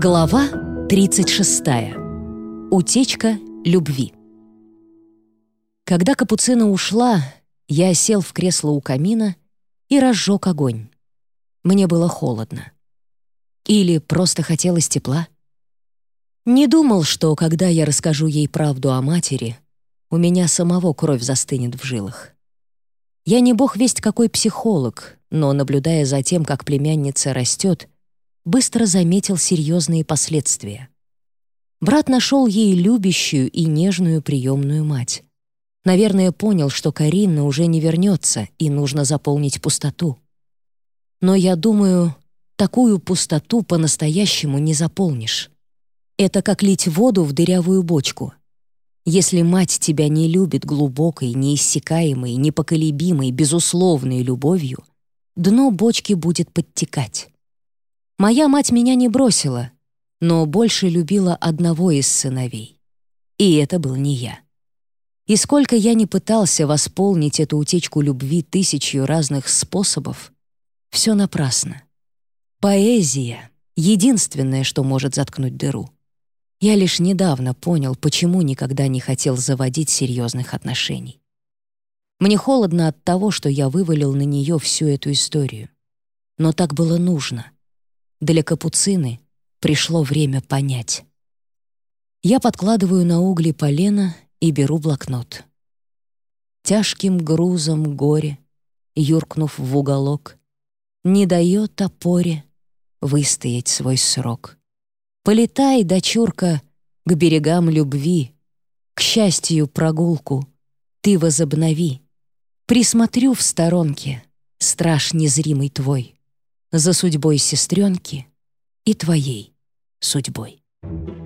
Глава 36. Утечка любви. Когда капуцина ушла, я сел в кресло у камина и разжег огонь. Мне было холодно. Или просто хотелось тепла. Не думал, что, когда я расскажу ей правду о матери, у меня самого кровь застынет в жилах. Я не бог весть какой психолог, но, наблюдая за тем, как племянница растет, быстро заметил серьезные последствия. Брат нашел ей любящую и нежную приемную мать. Наверное, понял, что Карина уже не вернется и нужно заполнить пустоту. Но я думаю, такую пустоту по-настоящему не заполнишь. Это как лить воду в дырявую бочку. Если мать тебя не любит глубокой, неиссякаемой, непоколебимой, безусловной любовью, дно бочки будет подтекать. Моя мать меня не бросила, но больше любила одного из сыновей. И это был не я. И сколько я не пытался восполнить эту утечку любви тысячью разных способов, все напрасно. Поэзия — единственное, что может заткнуть дыру. Я лишь недавно понял, почему никогда не хотел заводить серьезных отношений. Мне холодно от того, что я вывалил на нее всю эту историю. Но так было нужно. Для капуцины пришло время понять. Я подкладываю на угли полено и беру блокнот. Тяжким грузом горе, юркнув в уголок, не дает опоре выстоять свой срок. Полетай, дочурка, к берегам любви, к счастью прогулку ты возобнови. Присмотрю в сторонке, страж незримый твой, за судьбой сестренки и твоей судьбой. Thank you.